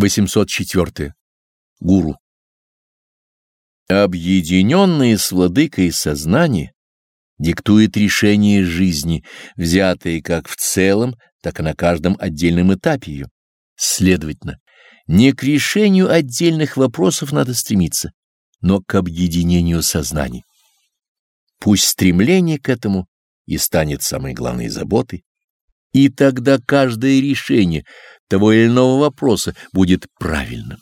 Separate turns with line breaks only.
804. Гуру. Объединенные с владыкой сознание диктует решение жизни, взятые как в целом, так и на каждом отдельном этапе ее. Следовательно, не к решению отдельных вопросов надо стремиться, но к объединению сознаний. Пусть стремление к этому и станет самой главной заботой, и тогда каждое решение того или иного вопроса будет правильным.